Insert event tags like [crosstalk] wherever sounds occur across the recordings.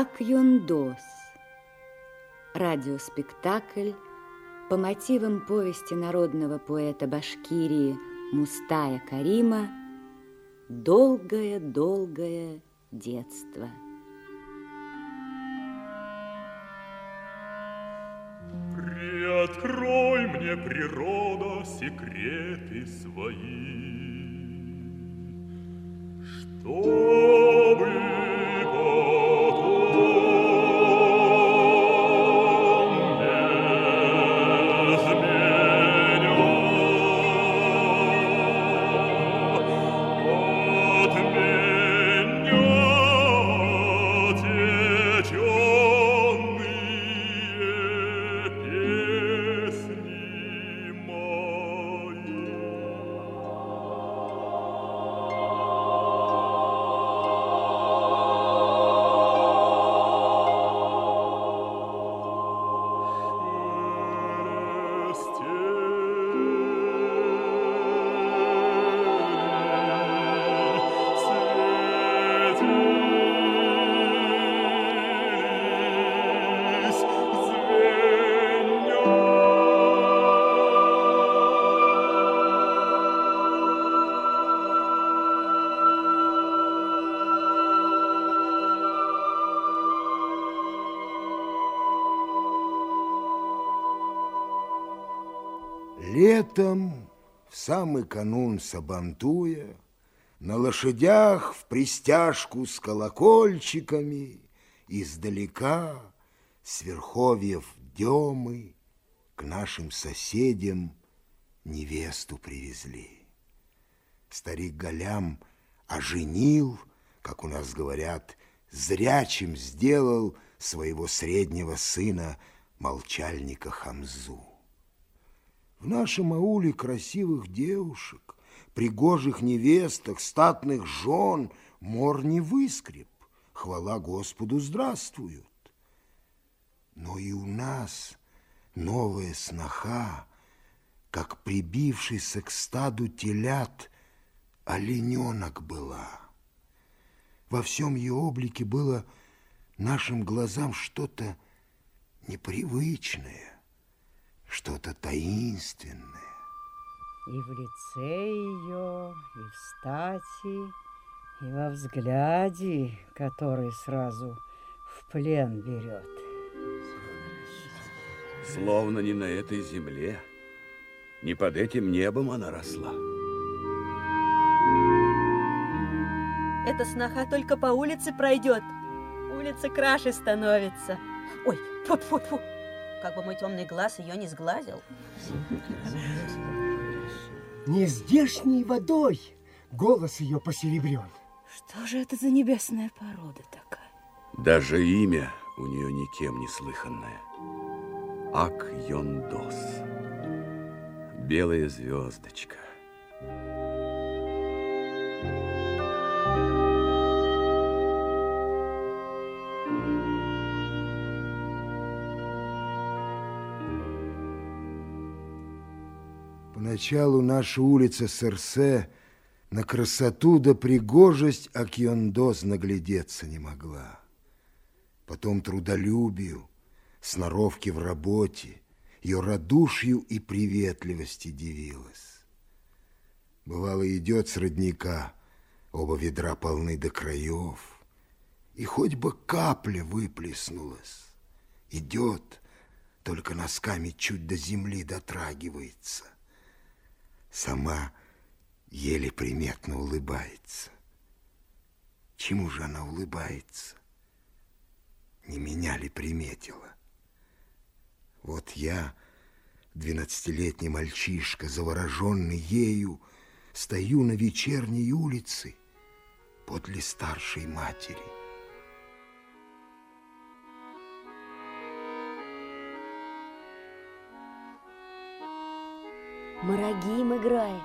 Акюндос. Радиоспектакль по мотивам повести народного поэта Башкирии Мустая Карима «Долгое-долгое детство». Приоткрой мне, природа, секреты свои, Летом, в самый канун Сабантуя, на лошадях в пристяжку с колокольчиками издалека с верховьев Демы к нашим соседям невесту привезли. Старик Голям оженил, как у нас говорят, зрячим сделал своего среднего сына, молчальника Хамзу. В нашем ауле красивых девушек, пригожих невесток, статных жен мор не выскреб. Хвала Господу, здравствуют. Но и у нас новая сноха, как прибившийся к стаду телят, олененок была. Во всем ее облике было нашим глазам что-то непривычное что-то таинственное. И в лице ее, и в стати, и во взгляде, который сразу в плен берет. Словно не на этой земле, не под этим небом она росла. Эта сноха только по улице пройдет. Улица краше становится. Ой, фу-фу-фу как бы мой темный глаз ее не сглазил. Не здешней водой голос ее посеребрен. Что же это за небесная порода такая? Даже имя у нее никем не слыханное. Ак-Йондос. Белая звездочка. Поначалу наша улица Серсе на красоту да пригожесть Акьондос наглядеться не могла. Потом трудолюбию, сноровки в работе, ее радушью и приветливости дивилась. Бывало, идет с родника, оба ведра полны до краев, и хоть бы капля выплеснулась. Идет, только носками чуть до земли дотрагивается — сама еле приметно улыбается. Чему же она улыбается? Не меня ли приметила? Вот я, двенадцатилетний мальчишка, завороженный ею, стою на вечерней улице подле старшей матери. Марагим играет.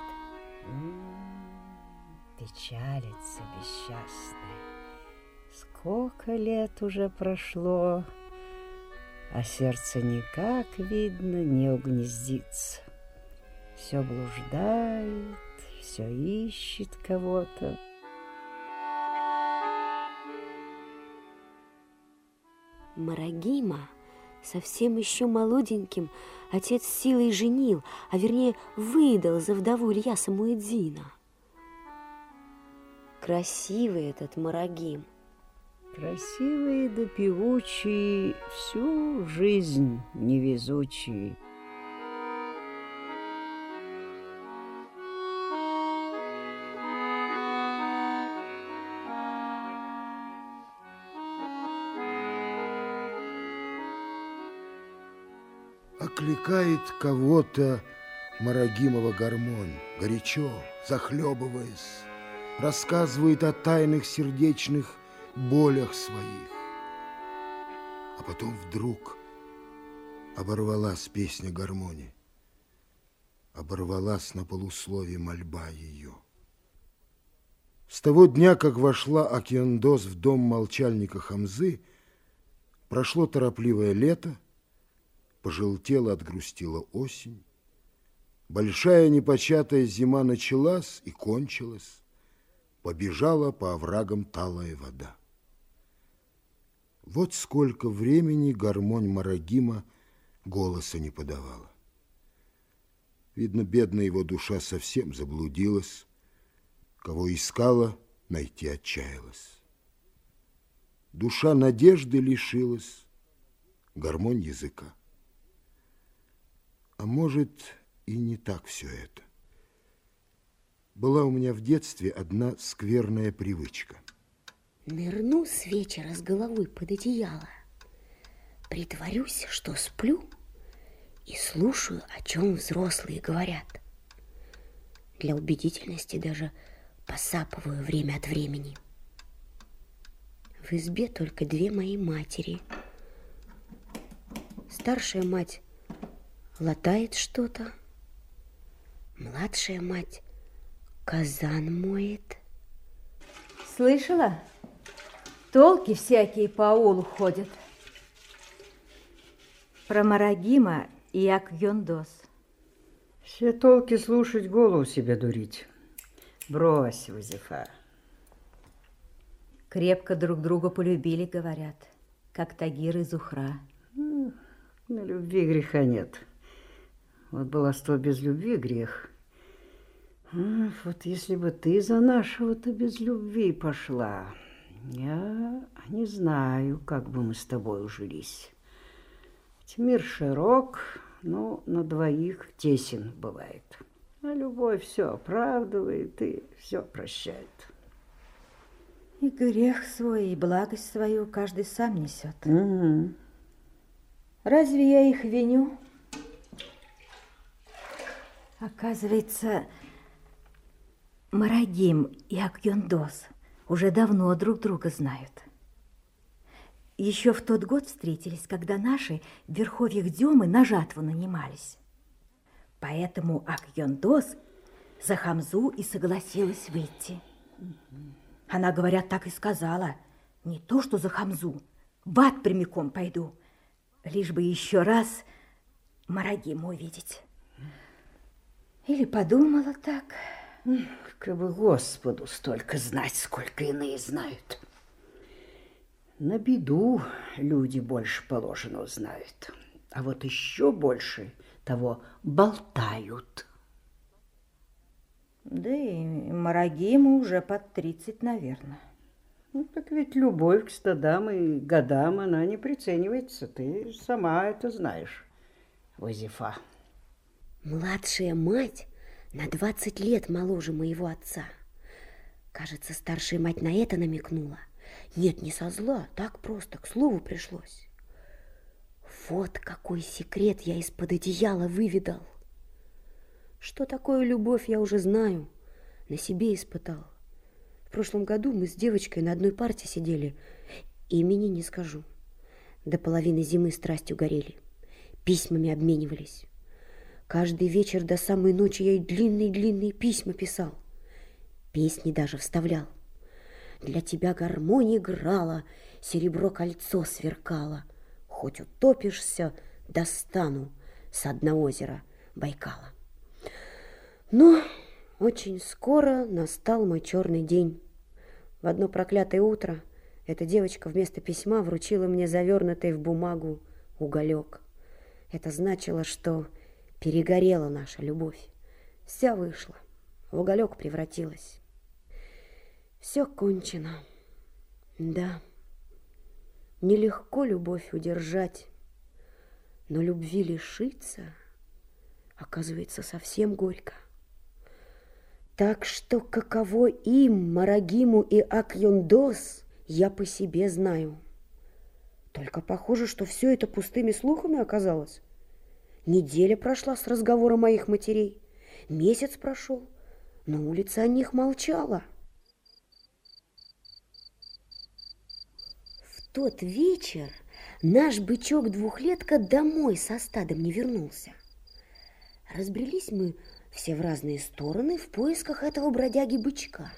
Печалится бесчастная. Сколько лет уже прошло, а сердце никак, видно, не угнездится. Все блуждает, все ищет кого-то. Марагима совсем еще молоденьким отец силой женил, а вернее выдал за вдову Ильяса Муэдзина. Красивый этот Марагим. Красивый да певучий, всю жизнь невезучий. Окликает кого-то Марагимова гармонь, горячо, захлебываясь, рассказывает о тайных сердечных болях своих. А потом вдруг оборвалась песня гармонии, оборвалась на полуслове мольба ее. С того дня, как вошла Акиандос в дом молчальника Хамзы, прошло торопливое лето, пожелтела, отгрустила осень. Большая непочатая зима началась и кончилась. Побежала по оврагам талая вода. Вот сколько времени гармонь Марагима голоса не подавала. Видно, бедная его душа совсем заблудилась. Кого искала, найти отчаялась. Душа надежды лишилась, гармонь языка. А может, и не так все это. Была у меня в детстве одна скверная привычка. Нырну с вечера с головой под одеяло, притворюсь, что сплю и слушаю, о чем взрослые говорят. Для убедительности даже посапываю время от времени. В избе только две мои матери. Старшая мать латает что-то. Младшая мать казан моет. Слышала? Толки всякие по аулу ходят. Про Марагима и Акьондос. Все толки слушать, голову себе дурить. Брось, Вазифа. Крепко друг друга полюбили, говорят, как Тагир и Зухра. На любви греха нет. Вот баловство без любви грех. А, вот если бы ты за нашего-то без любви пошла, я не знаю, как бы мы с тобой ужились. Ведь мир широк, но на двоих тесен бывает. А любовь все оправдывает и все прощает. И грех свой, и благость свою каждый сам несет. Угу. Разве я их виню? Оказывается, Марагим и Акьондос уже давно друг друга знают. Еще в тот год встретились, когда наши в верховьях Демы на жатву нанимались. Поэтому Акьондос за Хамзу и согласилась выйти. Она, говорят, так и сказала. Не то, что за Хамзу, в ад прямиком пойду, лишь бы еще раз Марагима увидеть. Или подумала так. Как бы Господу столько знать, сколько иные знают. На беду люди больше положенного знают, а вот еще больше того болтают. Да и Марагиму уже под 30, наверное. Ну, так ведь любовь к стадам и годам, она не приценивается. Ты сама это знаешь, Вазифа. Младшая мать на 20 лет моложе моего отца. Кажется, старшая мать на это намекнула. Нет, не со зла, так просто, к слову пришлось. Вот какой секрет я из-под одеяла выведал. Что такое любовь, я уже знаю, на себе испытал. В прошлом году мы с девочкой на одной парте сидели, имени не скажу. До половины зимы страстью горели, письмами обменивались. Каждый вечер до самой ночи я ей длинные-длинные письма писал. Песни даже вставлял. Для тебя гармонь играла, серебро кольцо сверкало. Хоть утопишься, достану с дна озера Байкала. Но очень скоро настал мой черный день. В одно проклятое утро Эта девочка вместо письма вручила мне завернутый в бумагу уголек. Это значило, что перегорела наша любовь. Вся вышла, в уголек превратилась. Все кончено. Да, нелегко любовь удержать, но любви лишиться, оказывается, совсем горько. Так что каково им, Марагиму и Акьондос, я по себе знаю. Только похоже, что все это пустыми слухами оказалось. Неделя прошла с разговора моих матерей. Месяц прошел. На улице о них молчала. В тот вечер наш бычок-двухлетка домой со стадом не вернулся. Разбрелись мы все в разные стороны в поисках этого бродяги-бычка.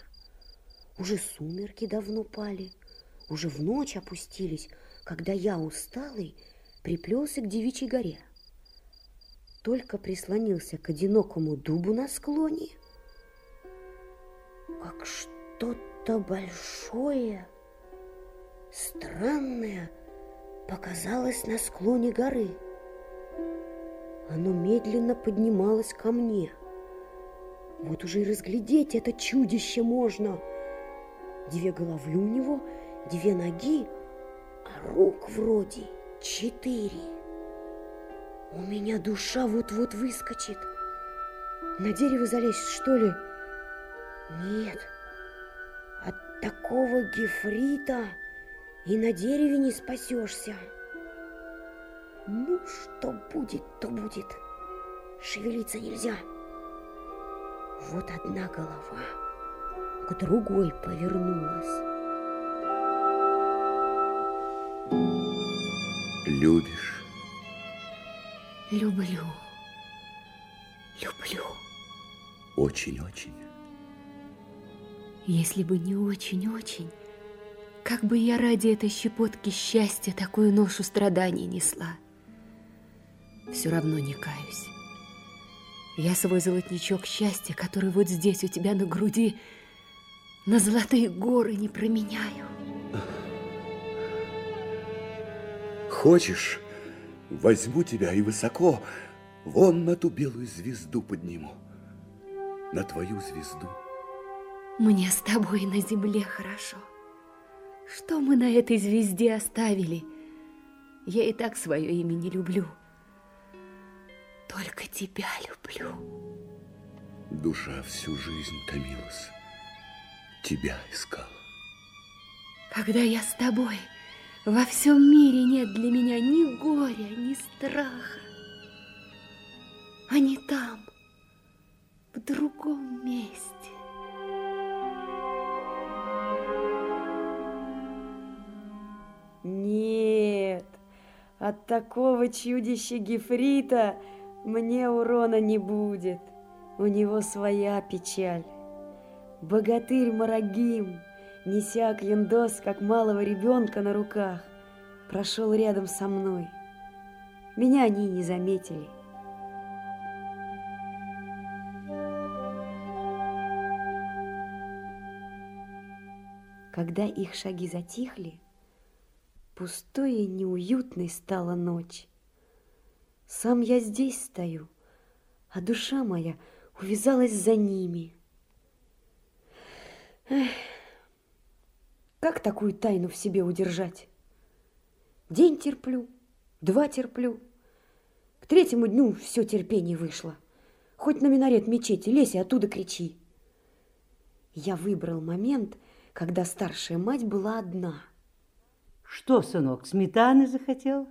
Уже сумерки давно пали, уже в ночь опустились, когда я, усталый, приплелся к девичьей горе. Только прислонился к одинокому дубу на склоне, как что-то большое, странное показалось на склоне горы. Оно медленно поднималось ко мне. Вот уже и разглядеть это чудище можно. Две головы у него, две ноги, а рук вроде четыре. У меня душа вот-вот выскочит. На дерево залезть, что ли? Нет. От такого гефрита и на дереве не спасешься. Ну, что будет, то будет. Шевелиться нельзя. Вот одна голова к другой повернулась. Любишь? Люблю. Люблю. Очень-очень. Если бы не очень-очень, как бы я ради этой щепотки счастья такую ношу страданий несла. Все равно не каюсь. Я свой золотничок счастья, который вот здесь у тебя на груди, на золотые горы не променяю. Хочешь, возьму тебя и высоко вон на ту белую звезду подниму, на твою звезду. Мне с тобой на земле хорошо. Что мы на этой звезде оставили? Я и так свое имя не люблю. Только тебя люблю. Душа всю жизнь томилась, тебя искала. Когда я с тобой, во всем мире нет для меня ни горя, ни страха. Они там, в другом месте. Нет, от такого чудища Гефрита мне урона не будет. У него своя печаль. Богатырь Марагим, неся Кьяндос, как малого ребенка на руках, прошел рядом со мной. Меня они не заметили. Когда их шаги затихли, пустой и неуютной стала ночь. Сам я здесь стою, а душа моя увязалась за ними. Эх, как такую тайну в себе удержать? День терплю, два терплю. К третьему дню все терпение вышло. Хоть на минарет мечети лезь и оттуда кричи. Я выбрал момент, когда старшая мать была одна. Что, сынок, сметаны захотел?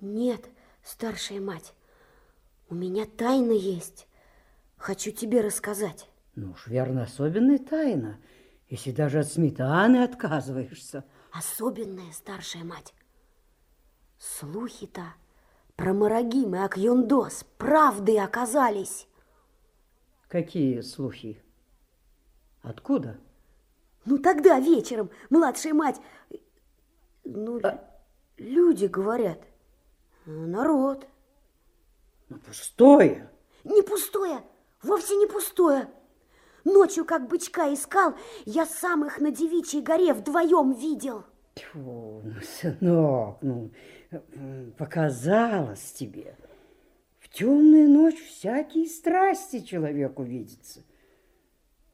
Нет, старшая мать, у меня тайна есть. Хочу тебе рассказать. Ну уж верно, особенная тайна, если даже от сметаны отказываешься. Особенная старшая мать. Слухи-то про Марагим и Акьондос правды оказались. Какие слухи? Откуда? Ну тогда вечером младшая мать... Ну, а... люди говорят. Народ. Ну, пустое. Не пустое, вовсе не пустое. Ночью, как бычка искал, я сам их на девичьей горе вдвоем видел. Тьфу, ну, сынок, ну, показалось тебе. В темную ночь всякие страсти человеку видятся.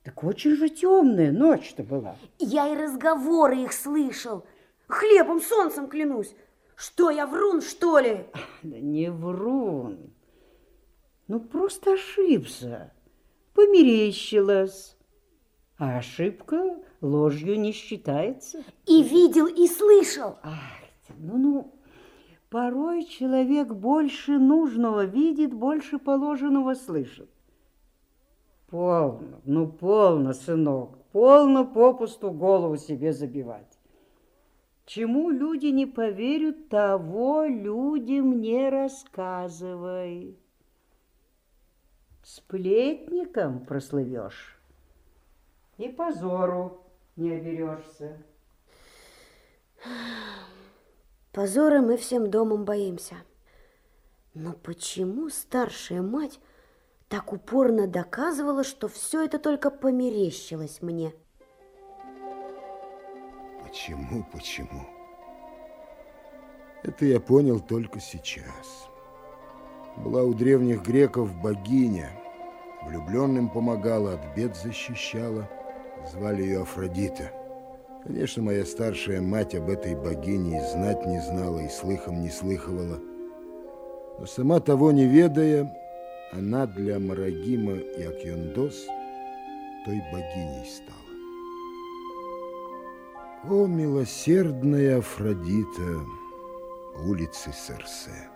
Так очень же темная ночь-то была. Я и разговоры их слышал. Хлебом, солнцем клянусь. Что, я врун, что ли? Да не врун. Ну, просто ошибся. Померещилась. А ошибка ложью не считается. И видел, и слышал. Ах, ну-ну, порой человек больше нужного видит, больше положенного слышит. Полно, ну полно, сынок, полно попусту голову себе забивать. Чему люди не поверят, того людям не рассказывай. Сплетником прослывешь и позору не оберешься. Позора мы всем домом боимся. Но почему старшая мать так упорно доказывала, что все это только померещилось мне? Почему, почему? Это я понял только сейчас. Была у древних греков богиня. Влюбленным помогала, от бед защищала. Звали ее Афродита. Конечно, моя старшая мать об этой богине и знать не знала, и слыхом не слыхивала. Но сама того не ведая, она для Марагима и Акьондос той богиней стала. О, милосердная Афродита, улицы Серсе!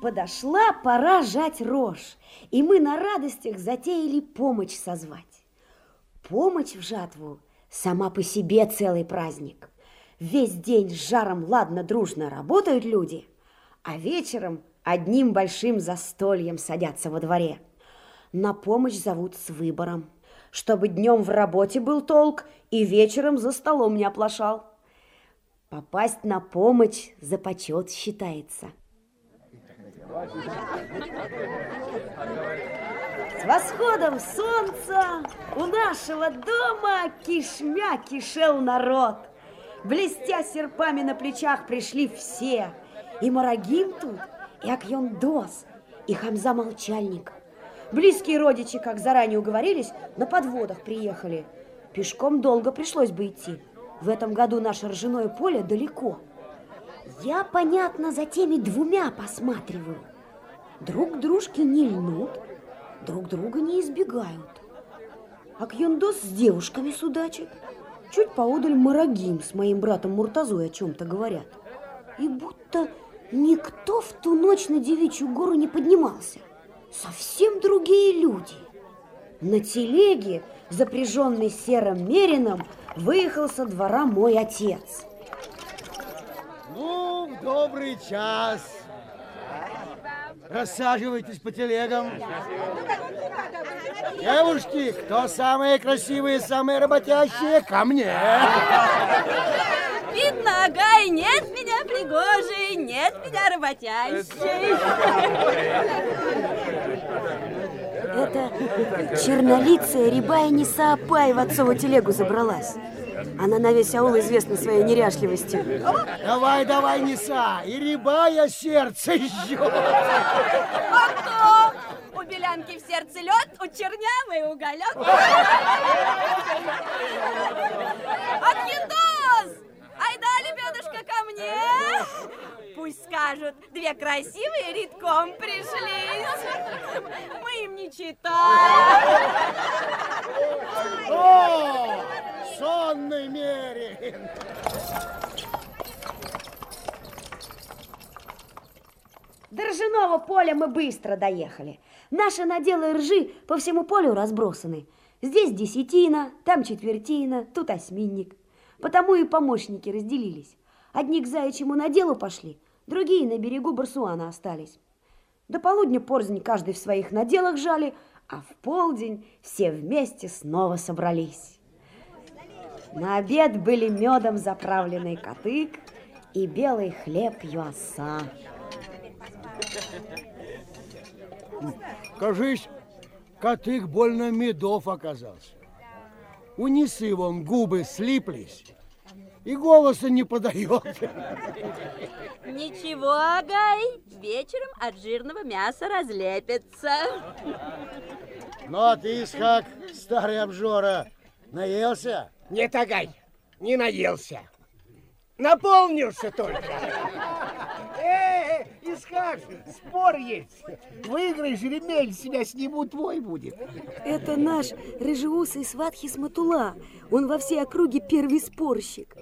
Подошла пора жать рожь, и мы на радостях затеяли помощь созвать. Помощь в жатву сама по себе целый праздник. Весь день с жаром ладно дружно работают люди, а вечером одним большим застольем садятся во дворе. На помощь зовут с выбором, чтобы днем в работе был толк и вечером за столом не оплошал. Попасть на помощь за почет считается. С восходом солнца у нашего дома кишмя кишел народ. Блестя серпами на плечах пришли все. И Марагим тут, и Акьондос, и Хамза Молчальник. Близкие родичи, как заранее уговорились, на подводах приехали. Пешком долго пришлось бы идти. В этом году наше ржаное поле далеко. Я, понятно, за теми двумя посматриваю. Друг дружки не льнут, друг друга не избегают. А Кьюндос с девушками судачит. Чуть поодаль Марагим с моим братом Муртазой о чем-то говорят. И будто никто в ту ночь на девичью гору не поднимался. Совсем другие люди. На телеге, запряженной серым мерином, выехал со двора мой отец – ну, в добрый час. Рассаживайтесь по телегам. Девушки, кто самые красивые, самые работящие, ко мне. Видно, Агай, нет меня пригожей, нет меня работящей. Это чернолицая рябая Неса Апай в отцову телегу забралась. Она на весь аул известна своей неряшливостью. Давай, давай, неса, и рябая сердце жжет. А кто? У белянки в сердце лед, у чернявый уголек. Аквиндос! Айда, лебедушка, ко мне! Пусть скажут, две красивые редком пришлись. Мы им не читаем. О, сонный мерин! До ржаного поля мы быстро доехали. Наши наделы ржи по всему полю разбросаны. Здесь десятина, там четвертина, тут осьминник. Потому и помощники разделились. Одни к заячьему наделу пошли, другие на берегу Барсуана остались. До полудня порзнь каждый в своих наделах жали, а в полдень все вместе снова собрались. На обед были медом заправленный котык и белый хлеб юаса. Кажись, котык больно медов оказался. У вон губы слиплись, и голоса не подает. Ничего, Агай, вечером от жирного мяса разлепится. Ну, а ты, Исхак, старый обжора, наелся? Нет, Агай, не наелся. Наполнился только. Э, Исхак, спор есть. Выиграешь ремель, себя сниму, твой будет. Это наш рыжеусый сват Хисматула. Он во всей округе первый спорщик.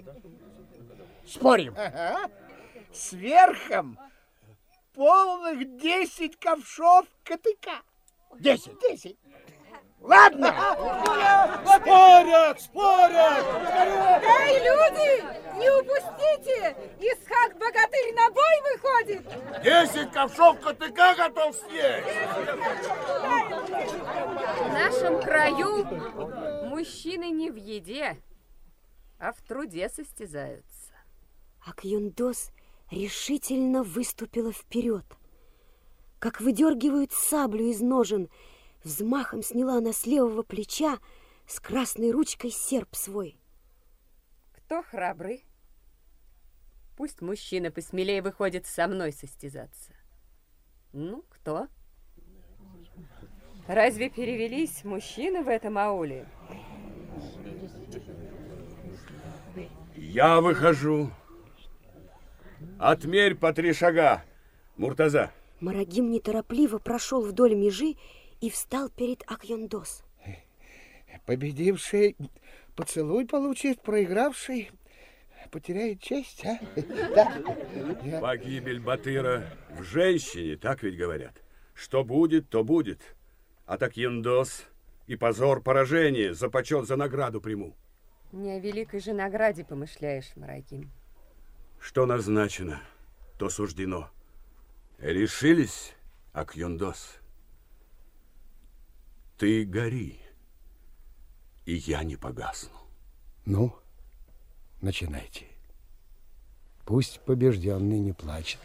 Спорим? Ага. С верхом полных 10 ковшов КТК. 10, 10. Ладно. Спорят, спорят. Эй, люди, не упустите! Исхак богатырь на бой выходит! Десять ковшов КТК готов съесть. В нашем краю мужчины не в еде, а в труде состязаются. Акюндос решительно выступила вперед. Как выдергивают саблю из ножен, взмахом сняла она с левого плеча с красной ручкой серп свой. Кто храбрый? Пусть мужчина посмелее выходит со мной состязаться. Ну, кто? Разве перевелись мужчины в этом ауле? Я выхожу. Отмерь по три шага, Муртаза. Марагим неторопливо прошел вдоль межи и встал перед Акьондос. Победивший поцелуй получит, проигравший потеряет честь, а? [laughs] Да. Погибель Батыра в женщине, так ведь говорят. Что будет, то будет. А так Яндос и позор поражения за почет за награду приму. Не о великой же награде помышляешь, Марагим. Что назначено, то суждено. Решились, Акюндос? Ты гори, и я не погасну. Ну, начинайте. Пусть побежденный не плачет.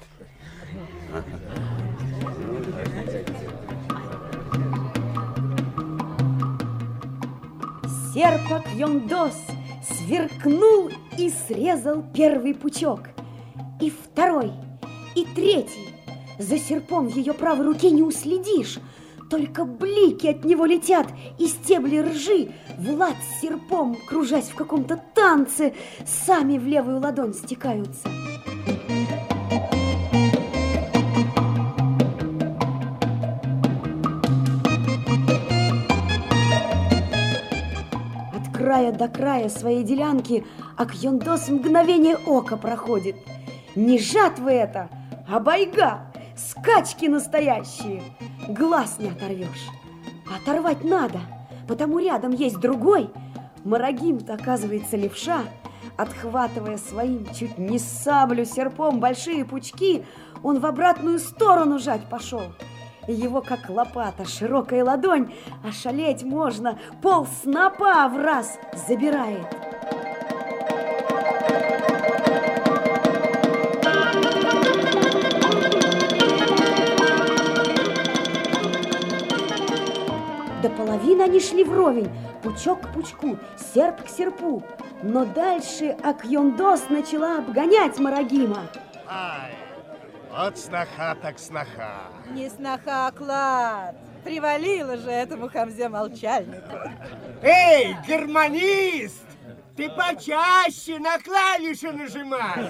Серпок Йондос сверкнул и срезал первый пучок. И второй, и третий. За серпом в ее правой руке не уследишь. Только блики от него летят, и стебли ржи, Влад с серпом, кружась в каком-то танце, сами в левую ладонь стекаются. От края до края своей делянки Акьондос мгновение ока проходит. Не жатвы это, а байга, скачки настоящие. Глаз не оторвешь. Оторвать надо, потому рядом есть другой. Марагим-то, оказывается, левша. Отхватывая своим чуть не саблю серпом большие пучки, он в обратную сторону жать пошел. И его, как лопата, широкая ладонь, ошалеть можно, пол снопа в раз забирает. До половины они шли вровень, пучок к пучку, серп к серпу. Но дальше Акьондос начала обгонять Марагима. Ай, вот сноха так сноха. Не сноха, а клад. Привалило же этому хамзе молчальнику. Эй, гармонист! Ты почаще на клавиши нажимай.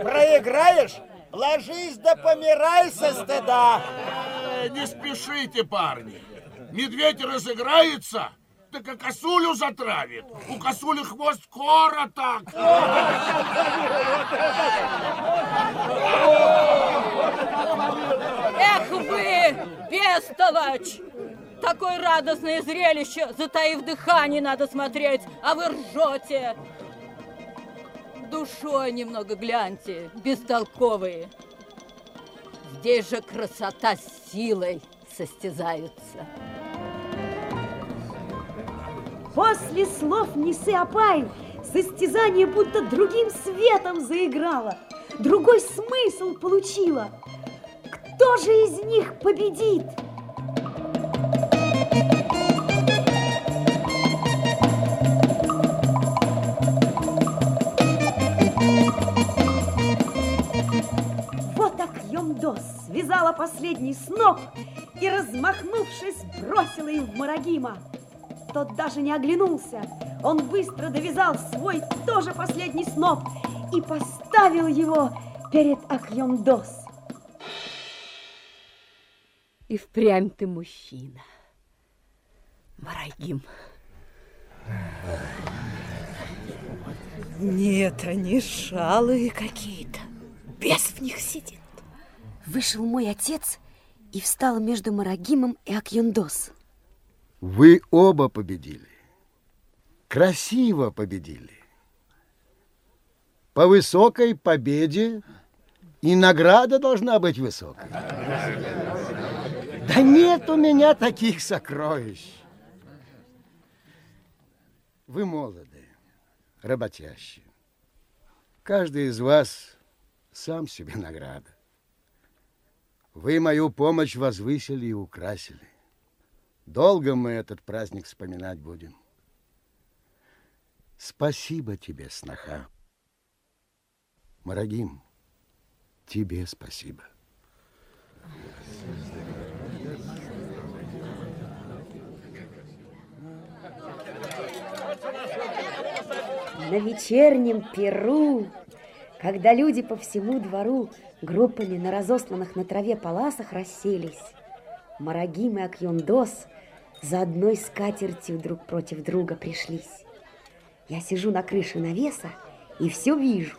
Проиграешь? Ложись да помирай со стыда. Э, Не спешите, парни. Медведь разыграется, так и косулю затравит. У косули хвост короток. Эх вы, бестолочь! Такое радостное зрелище, затаив дыхание, надо смотреть, а вы ржете. Душой немного гляньте, бестолковые. Здесь же красота с силой состязаются. После слов Несы Апай состязание будто другим светом заиграло, другой смысл получило. Кто же из них победит? Вот Акьондос связала последний сноп и, размахнувшись, бросила им в Марагима. Тот даже не оглянулся. Он быстро довязал свой тоже последний сноп и поставил его перед Акьондос. И впрямь ты мужчина. Марагим. Нет, они шалые какие-то. Бес в них сидит. Вышел мой отец и встал между Марагимом и Акьондос. Вы оба победили. Красиво победили. По высокой победе и награда должна быть высокой. Да нет у меня таких сокровищ. Вы молоды, работящие. Каждый из вас сам себе награда. Вы мою помощь возвысили и украсили. Долго мы этот праздник вспоминать будем. Спасибо тебе, сноха. Марагим, тебе спасибо. На вечернем перу, когда люди по всему двору группами на разосланных на траве паласах расселись, Марагим и Акьондос за одной скатертью друг против друга пришлись. Я сижу на крыше навеса и все вижу.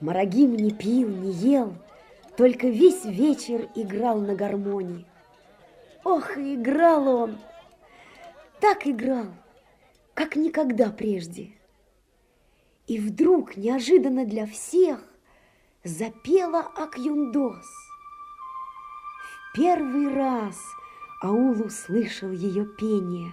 Марагим не пил, не ел, только весь вечер играл на гармонии. Ох, и играл он! Так играл, как никогда прежде. И вдруг, неожиданно для всех, запела Акюндос. Первый раз аул услышал ее пение.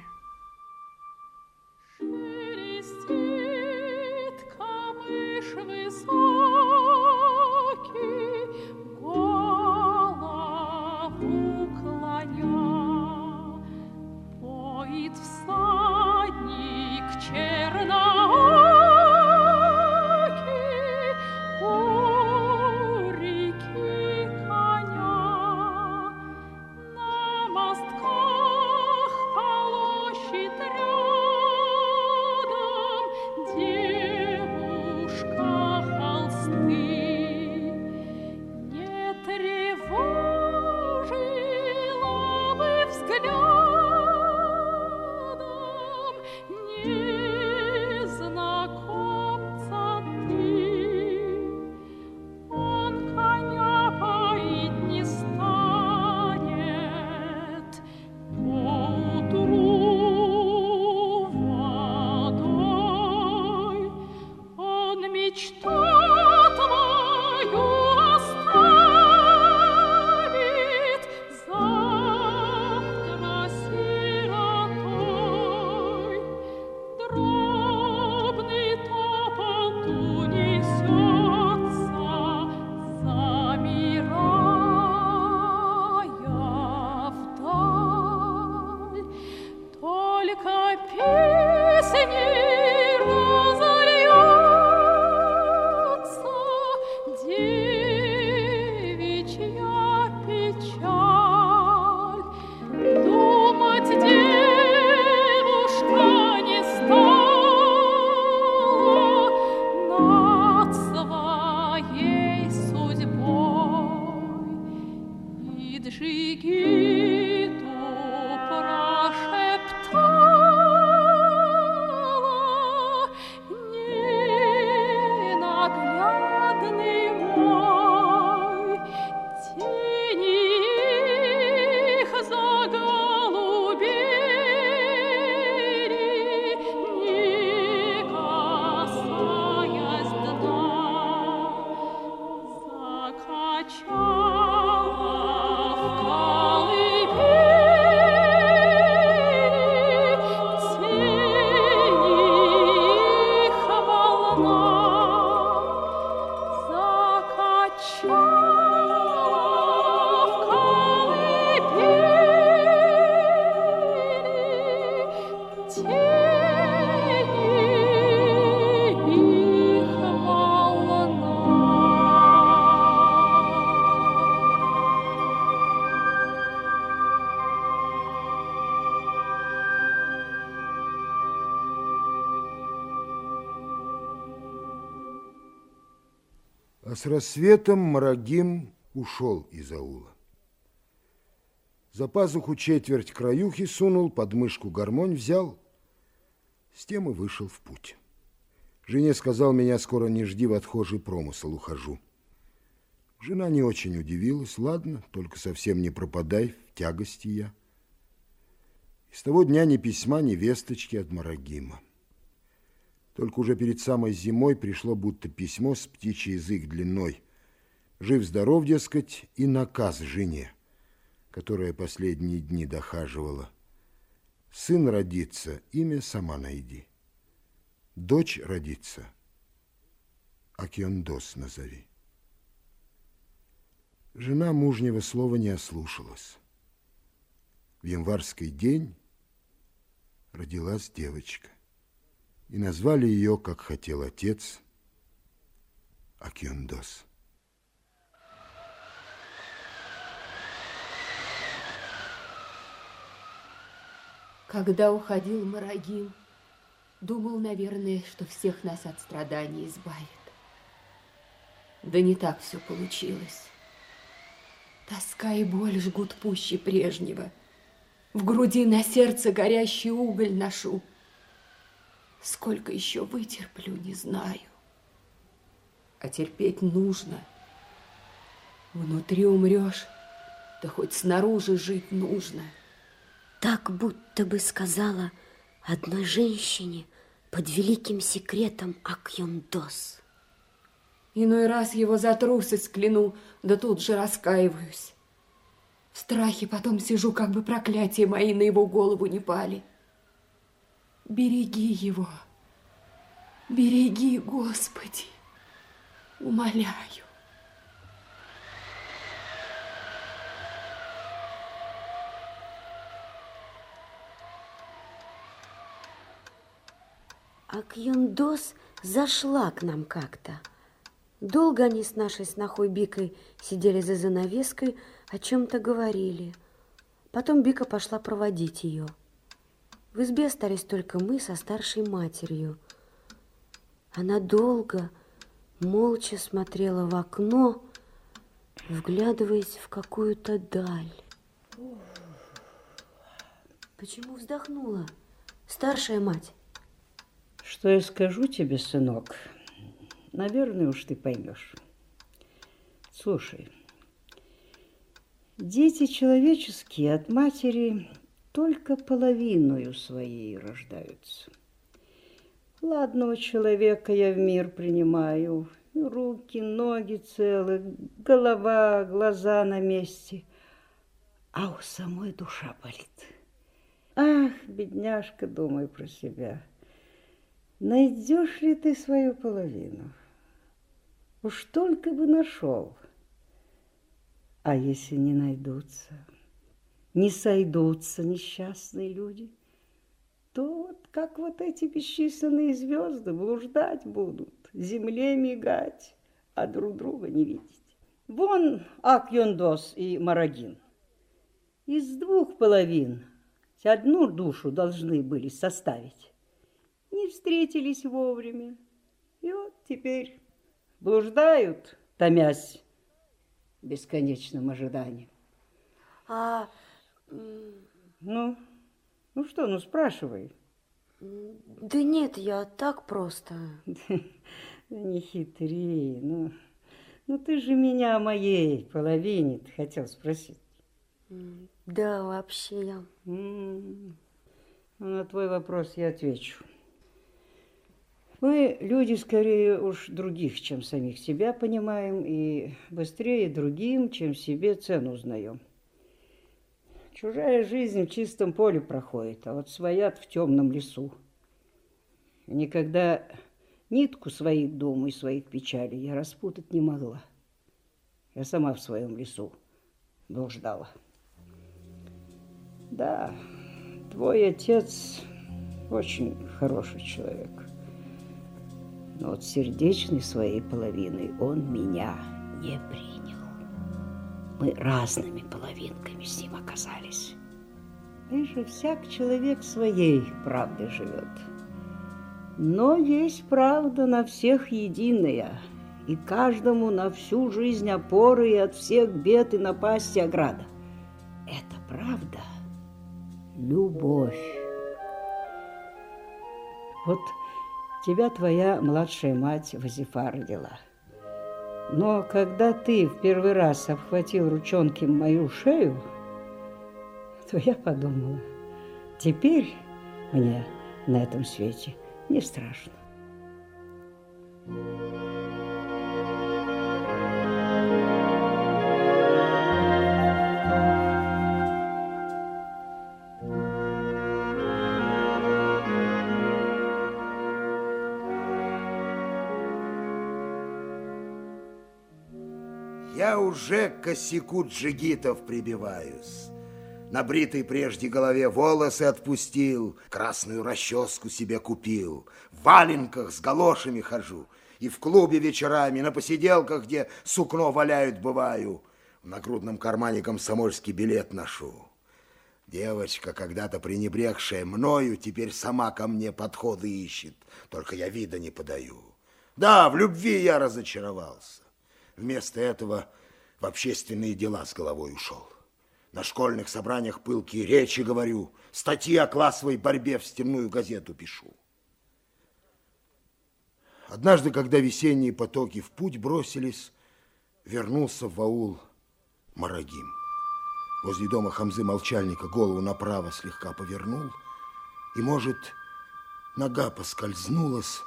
С рассветом Марагим ушел из аула. За пазуху четверть краюхи сунул, под мышку гармонь взял, с тем и вышел в путь. Жене сказал, меня скоро не жди, в отхожий промысел ухожу. Жена не очень удивилась. Ладно, только совсем не пропадай, в тягости я. И с того дня ни письма, ни весточки от Марагима. Только уже перед самой зимой пришло будто письмо с птичий язык длиной. Жив-здоров, дескать, и наказ жене, которая последние дни дохаживала. Сын родится, имя сама найди. Дочь родится, Акиондос назови. Жена мужнего слова не ослушалась. В январский день родилась девочка. И назвали ее, как хотел отец, Акиондос. Когда уходил Марагим, думал, наверное, что всех нас от страданий избавит. Да не так все получилось. Тоска и боль жгут пуще прежнего. В груди на сердце горящий уголь ношу. Сколько еще вытерплю, не знаю. А терпеть нужно. Внутри умрешь, да хоть снаружи жить нужно. Так будто бы сказала одной женщине под великим секретом Акьондос. Иной раз его за трусость кляну, да тут же раскаиваюсь. В страхе потом сижу, как бы проклятия мои на его голову не пали. Береги его, береги, Господи, умоляю. Акьондос зашла к нам как-то. Долго они с нашей снохой Бикой сидели за занавеской, о чем-то говорили. Потом Бика пошла проводить ее. В избе остались только мы со старшей матерью. Она долго, молча смотрела в окно, вглядываясь в какую-то даль. Почему вздохнула старшая мать? Что я скажу тебе, сынок, наверное, уж ты поймешь. Слушай, дети человеческие от матери только половиною своей рождаются. Ладного человека я в мир принимаю. Руки, ноги целы, голова, глаза на месте. А у самой душа болит. Ах, бедняжка, думаю про себя. Найдешь ли ты свою половину? Уж только бы нашел. А если не найдутся, не сойдутся несчастные люди, то вот как вот эти бесчисленные звезды блуждать будут, земле мигать, а друг друга не видеть. Вон Акьондос и Марагин. Из двух половин одну душу должны были составить. Не встретились вовремя. И вот теперь блуждают, томясь бесконечным ожиданием. А... Ну, ну что, ну спрашивай. Да нет, я так просто. [laughs] Не хитри, ну, ну ты же меня о моей половине хотел спросить. Да, вообще я... Ну, на твой вопрос я отвечу. Мы люди скорее уж других, чем самих себя понимаем, и быстрее другим, чем себе цену узнаем. Чужая жизнь в чистом поле проходит, а вот своят в темном лесу. Никогда нитку своих дум и своих печалей я распутать не могла. Я сама в своем лесу блуждала. Да, твой отец очень хороший человек. Но вот сердечной своей половиной он меня не принял. Мы разными половинками с ним оказались. И же всяк человек своей правдой живет. Но есть правда на всех единая. и каждому на всю жизнь опоры и от всех бед и напасти ограда. Это правда любовь. Вот тебя твоя младшая мать Вазифа родила. Но когда ты в первый раз обхватил ручонки мою шею, то я подумала, теперь мне на этом свете не страшно. Я уже к косяку джигитов прибиваюсь. На бритой прежде голове волосы отпустил, красную расческу себе купил, в валенках с галошами хожу, и в клубе вечерами, на посиделках, где сукно валяют, бываю, в нагрудном кармане комсомольский билет ношу. Девочка, когда-то пренебрегшая мною, теперь сама ко мне подходы ищет, только я вида не подаю. Да, в любви я разочаровался. Вместо этого в общественные дела с головой ушел. На школьных собраниях пылкие речи говорю, статьи о классовой борьбе в стенную газету пишу. Однажды, когда весенние потоки в путь бросились, вернулся в аул Марагим. Возле дома Хамзы Молчальника голову направо слегка повернул, и, может, нога поскользнулась,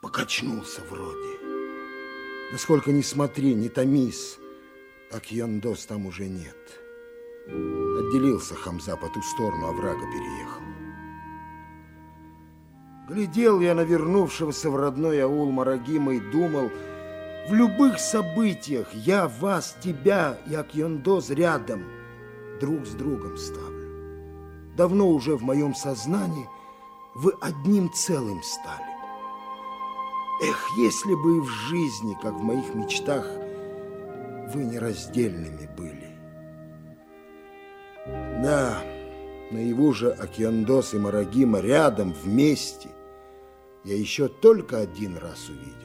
покачнулся вроде. Да сколько ни смотри, не томись, а Кьяндос там уже нет. Отделился Хамза по ту сторону, оврага переехал. Глядел я на вернувшегося в родной аул Марагима и думал, в любых событиях я вас, тебя и Акьондоз рядом друг с другом ставлю. Давно уже в моем сознании вы одним целым стали. Эх, если бы и в жизни, как в моих мечтах, вы нераздельными были. Да, наяву же Акиандос и Марагима рядом, вместе, я еще только один раз увидел.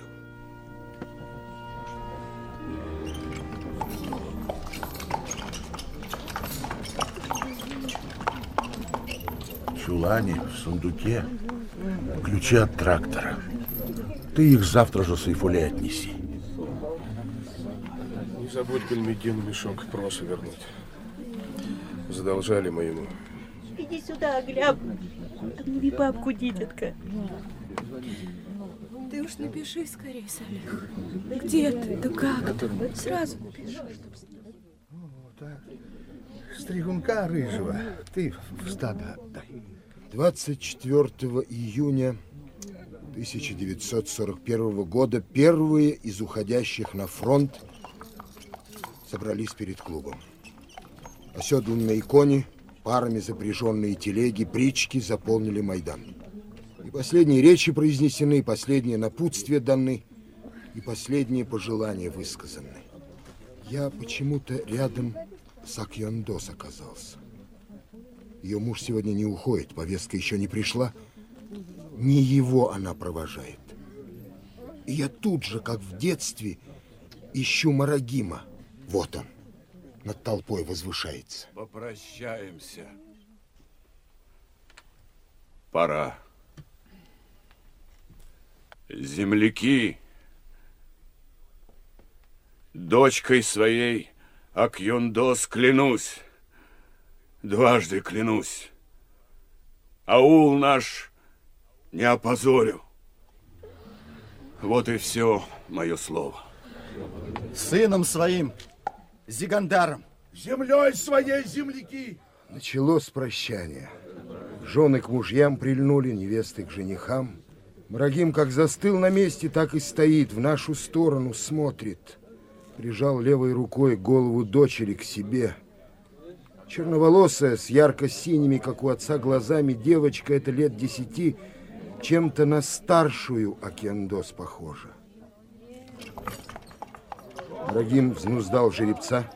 Чулане, в сундуке, ключи от трактора. Ты их завтра же Сайфуле отнеси. Забудь Бельмедину мешок проса вернуть. Задолжали моему. Иди сюда, Гляб. Обними бабку, дитятка. Ты уж напиши скорее, Салих. Где ты? Да как? Сразу напиши. Стригунка рыжего ты в стадо отдай. 24 июня 1941 года первые из уходящих на фронт собрались перед клубом. Оседланные кони, парами запряженные телеги, брички заполнили Майдан. И последние речи произнесены, и последние напутствия даны, и последние пожелания высказаны. Я почему-то рядом с Акьондос оказался. Ее муж сегодня не уходит, повестка еще не пришла. Не его она провожает. И я тут же, как в детстве, ищу Марагима. Вот он, над толпой возвышается. Попрощаемся. Пора. Земляки, дочкой своей Акьюндос клянусь, дважды клянусь, аул наш не опозорю. Вот и все мое слово. Сыном своим, Зигандаром. Землей своей земляки. Началось прощание. Жены к мужьям прильнули, невесты к женихам. Мрагим как застыл на месте, так и стоит, в нашу сторону смотрит. Прижал левой рукой голову дочери к себе. Черноволосая, с ярко-синими, как у отца, глазами девочка, это лет десяти, чем-то на старшую Акендос похожа. Рагим взнуздал жеребца,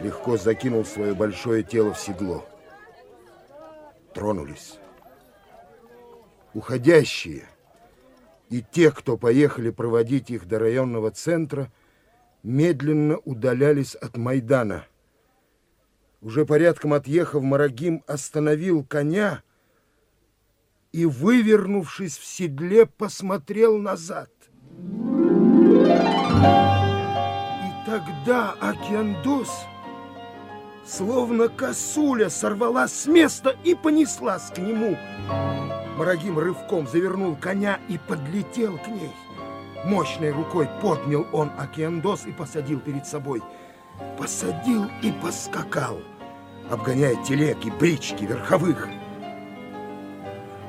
легко закинул свое большое тело в седло. Тронулись. Уходящие и те, кто поехали проводить их до районного центра, медленно удалялись от Майдана. Уже порядком отъехав, Марагим остановил коня и, вывернувшись в седле, посмотрел назад. И тогда Акиандос, словно косуля, сорвалась с места и понеслась к нему. Марагим рывком завернул коня и подлетел к ней. Мощной рукой поднял он Акиандос и посадил перед собой. Посадил и поскакал, обгоняя телеги, брички, верховых.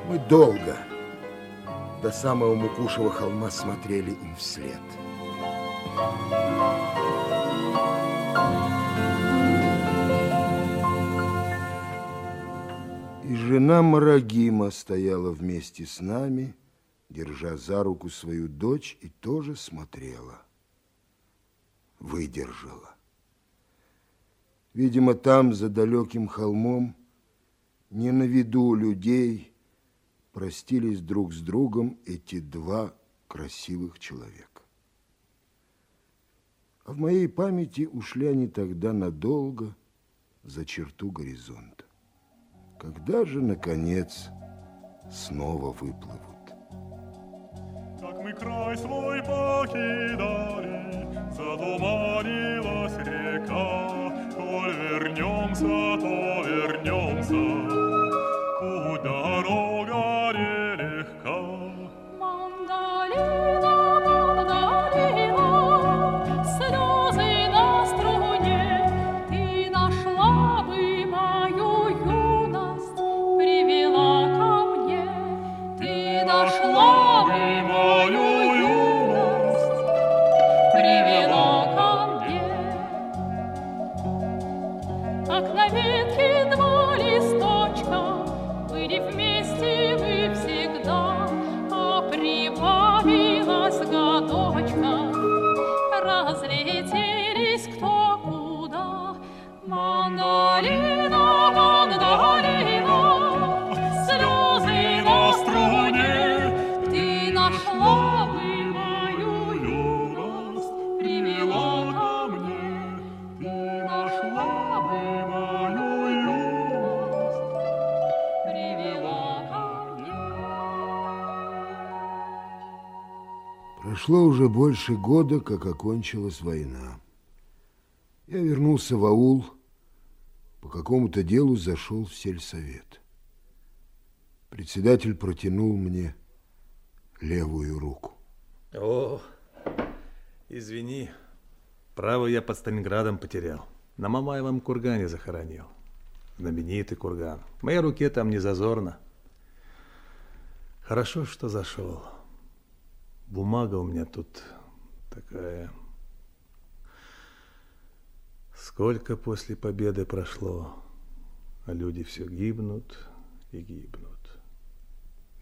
Мы долго, до самого Мукушева холма, смотрели им вслед. И жена Марагима стояла вместе с нами, держа за руку свою дочь, и тоже смотрела. Выдержала. Видимо, там, за далеким холмом, не на виду людей, простились друг с другом эти два красивых человека. А в моей памяти ушли они тогда надолго за черту горизонта. Когда же, наконец, снова выплывут? Как мы край свой покидали, Затуманилась река, Коль вернемся, то вернемся, Прошло уже больше года, как окончилась война. Я вернулся в аул, по какому-то делу зашел в сельсовет. Председатель протянул мне левую руку. О, извини, право я под Сталинградом потерял. На Мамаевом кургане захоронил. Знаменитый курган. В моей руке там не зазорно. Хорошо, что зашел. Бумага у меня тут такая. Сколько после победы прошло, а люди все гибнут и гибнут.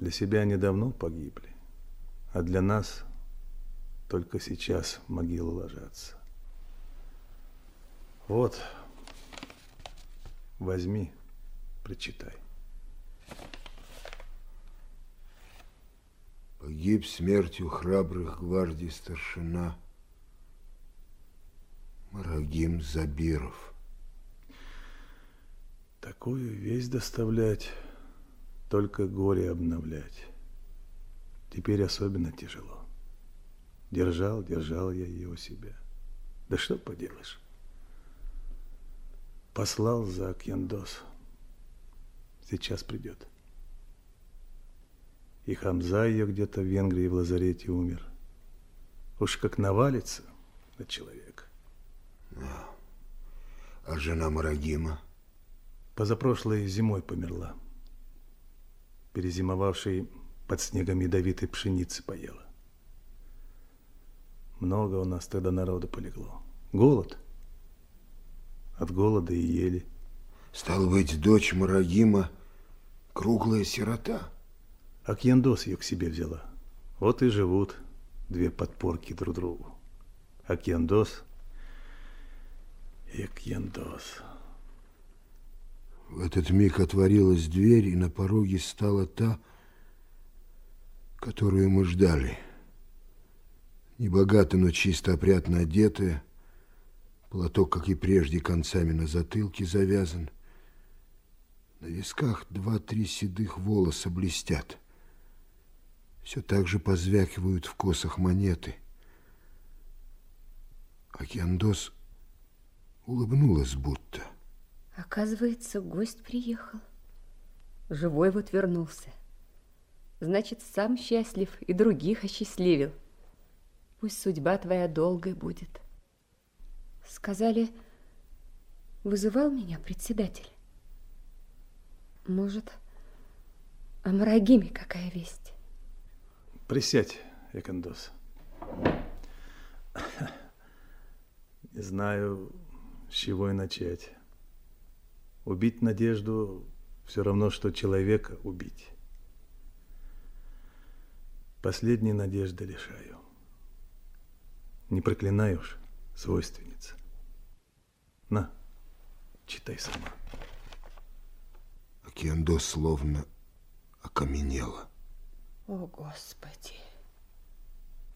Для себя они давно погибли, а для нас только сейчас в могилу ложатся. Вот, возьми, прочитай. Погиб смертью храбрых гвардий старшина Марагим Забиров. Такую весть доставлять, только горе обновлять. Теперь особенно тяжело. Держал, держал я ее у себя. Да что поделаешь. Послал за Акьяндос. Сейчас придет. И Хамза ее где-то в Венгрии в лазарете умер. Уж как навалится на человека. А жена Марагима? Позапрошлой зимой померла. Перезимовавшей под снегом ядовитой пшеницы поела. Много у нас тогда народу полегло. Голод. От голода и ели. Стал быть, дочь Марагима круглая сирота. Акьяндос ее к себе взяла. Вот и живут две подпорки друг другу. Акьяндос и Акьяндос. В этот миг отворилась дверь, и на пороге стала та, которую мы ждали. Небогато, но чисто опрятно одетая, платок, как и прежде, концами на затылке завязан. На висках два-три седых волоса блестят. Все так же позвякивают в косах монеты. Акиандос улыбнулась будто. Оказывается, гость приехал. Живой вот вернулся. Значит, сам счастлив и других осчастливил. Пусть судьба твоя долгой будет. Сказали, вызывал меня председатель. Может, о Марагиме какая весть? Присядь, Экандос. Не знаю, с чего и начать. Убить надежду все равно, что человека убить. Последней надежды лишаю. Не проклинай уж, свойственница. На, читай сама. Акиандо словно окаменела. О, Господи!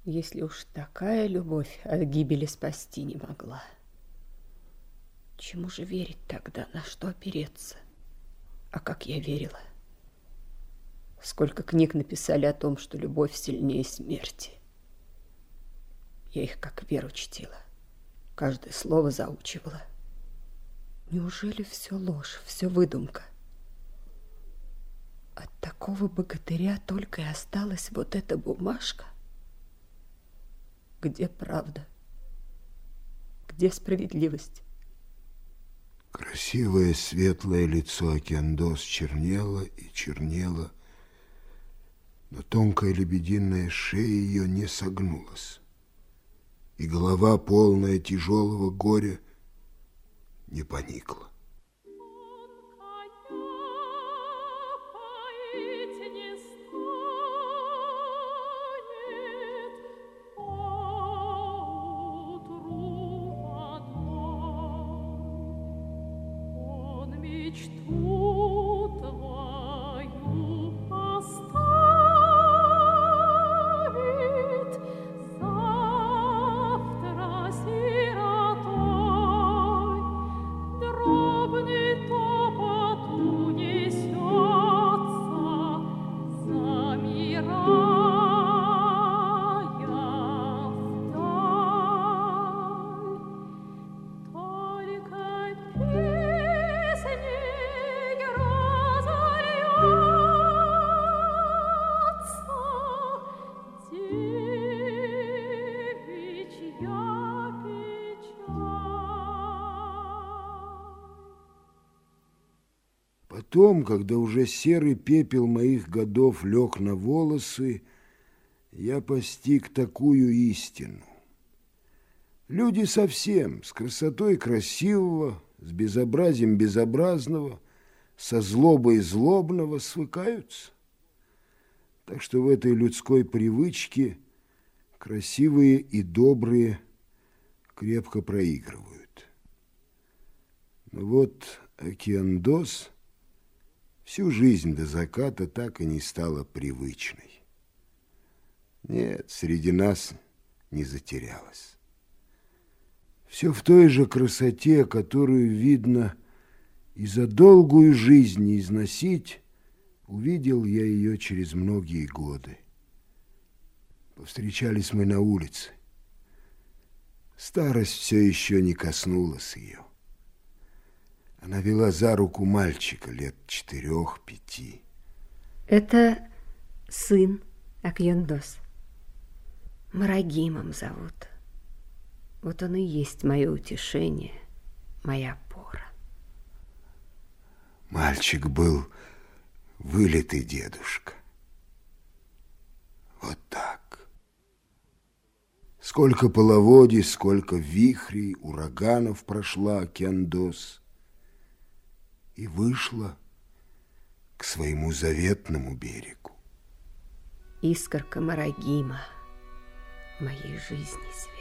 Если уж такая любовь от гибели спасти не могла, чему же верить тогда, на что опереться? А как я верила? Сколько книг написали о том, что любовь сильнее смерти. Я их как веру чтила, каждое слово заучивала. Неужели все ложь, все выдумка? От такого богатыря только и осталась вот эта бумажка. Где правда? Где справедливость? Красивое светлое лицо Акендос чернело и чернело, но тонкая лебединая шея ее не согнулась, и голова, полная тяжелого горя, не поникла. Когда уже серый пепел моих годов лег на волосы, я постиг такую истину. Люди совсем, с красотой красивого, с безобразием безобразного, со злобой злобного свыкаются. Так что в этой людской привычке красивые и добрые крепко проигрывают. Но вот Океандос всю жизнь до заката так и не стала привычной. Нет, среди нас не затерялась. Все в той же красоте, которую видно и за долгую жизнь не износить, увидел я ее через многие годы. Повстречались мы на улице. Старость все еще не коснулась ее. Она вела за руку мальчика лет четырех-пяти. Это сын Акьондос. Марагимом зовут. Вот он и есть мое утешение, моя опора. Мальчик был вылитый дедушка. Вот так. Сколько половодий, сколько вихрей, ураганов прошла Кендос и вышла к своему заветному берегу. Искорка Марагима моей жизни свет.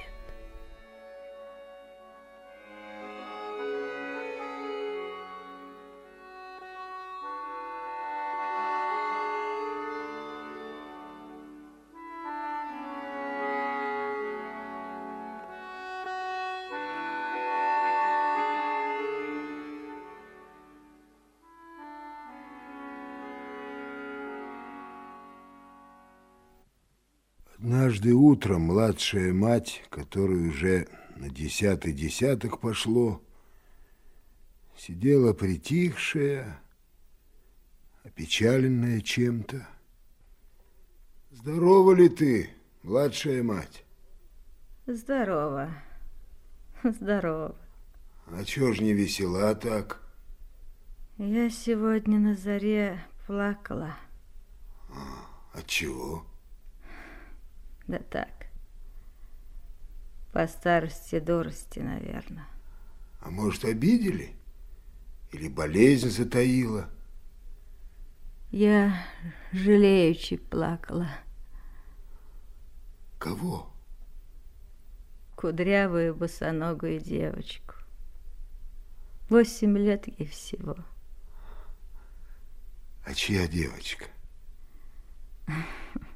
Однажды утром младшая мать, которая уже на десятый десяток пошло, сидела притихшая, опечаленная чем-то. Здорова ли ты, младшая мать? Здорово. Здорово. А чё ж не весела так? Я сегодня на заре плакала. От чего? Да так. По старости дурости, наверное. А может, обидели? Или болезнь затаила? Я жалеючи плакала. Кого? Кудрявую босоногую девочку. Восемь лет ей всего. А чья девочка? [laughs]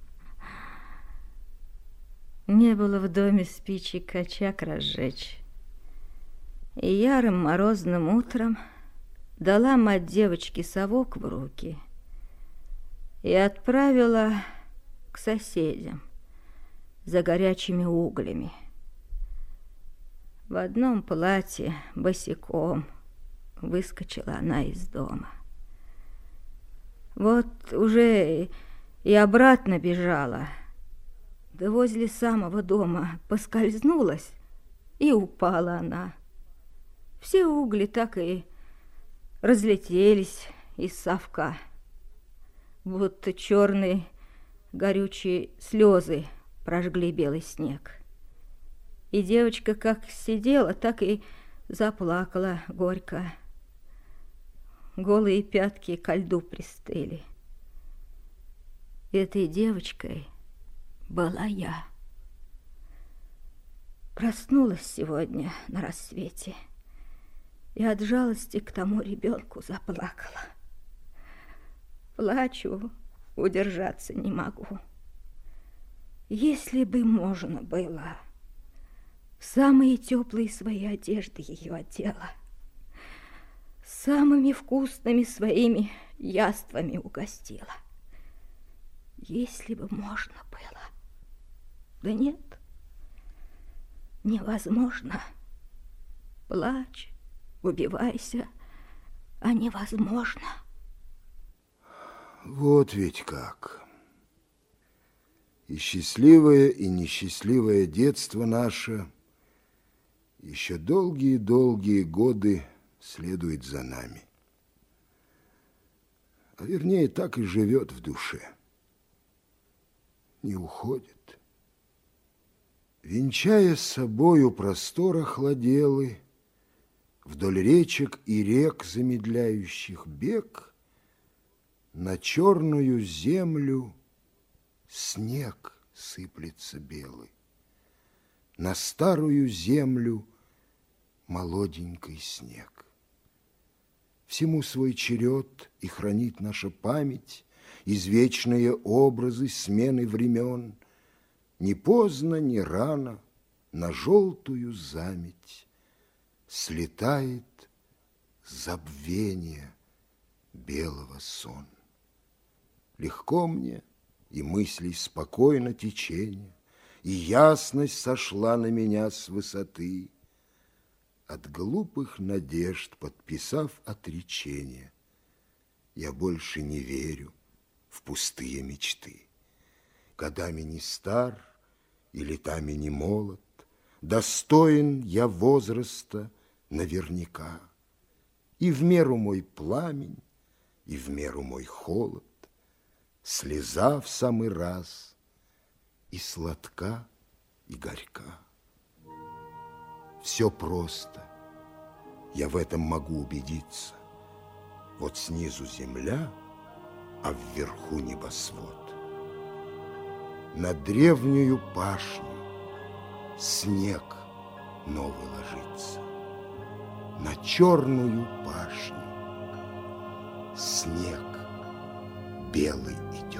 Не было в доме спичек очаг разжечь. И ярым морозным утром дала мать девочке совок в руки и отправила к соседям за горячими углями. В одном платье босиком выскочила она из дома. Вот уже и обратно бежала, да возле самого дома поскользнулась, и упала она. Все угли так и разлетелись из совка, будто черные горючие слезы прожгли белый снег. И девочка как сидела, так и заплакала горько. Голые пятки ко льду пристыли. Этой девочкой была я. Проснулась сегодня на рассвете и от жалости к тому ребенку заплакала. Плачу, удержаться не могу. Если бы можно было, в самые теплые свои одежды ее одела, самыми вкусными своими яствами угостила. Если бы можно было. Да нет, невозможно. Плачь, убивайся, а невозможно. Вот ведь как. И счастливое, и несчастливое детство наше еще долгие-долгие годы следует за нами. А вернее, так и живет в душе. Не уходит. Венчая с собою простора хладелы, Вдоль речек и рек, замедляющих бег, На черную землю снег сыплется белый, На старую землю молоденький снег. Всему свой черед и хранит наша память, Извечные образы смены времен, Не поздно, не рано на желтую заметь Слетает забвение белого сон. Легко мне, и мыслей спокойно течение, И ясность сошла на меня с высоты, От глупых надежд подписав отречение, Я больше не верю в пустые мечты. Годами не стар и летами не молод, Достоин я возраста наверняка. И в меру мой пламень, и в меру мой холод, Слеза в самый раз, и сладка, и горька. Все просто, я в этом могу убедиться. Вот снизу земля — а вверху небосвод. На древнюю пашню. Снег новый ложится, на черную пашню. Снег белый и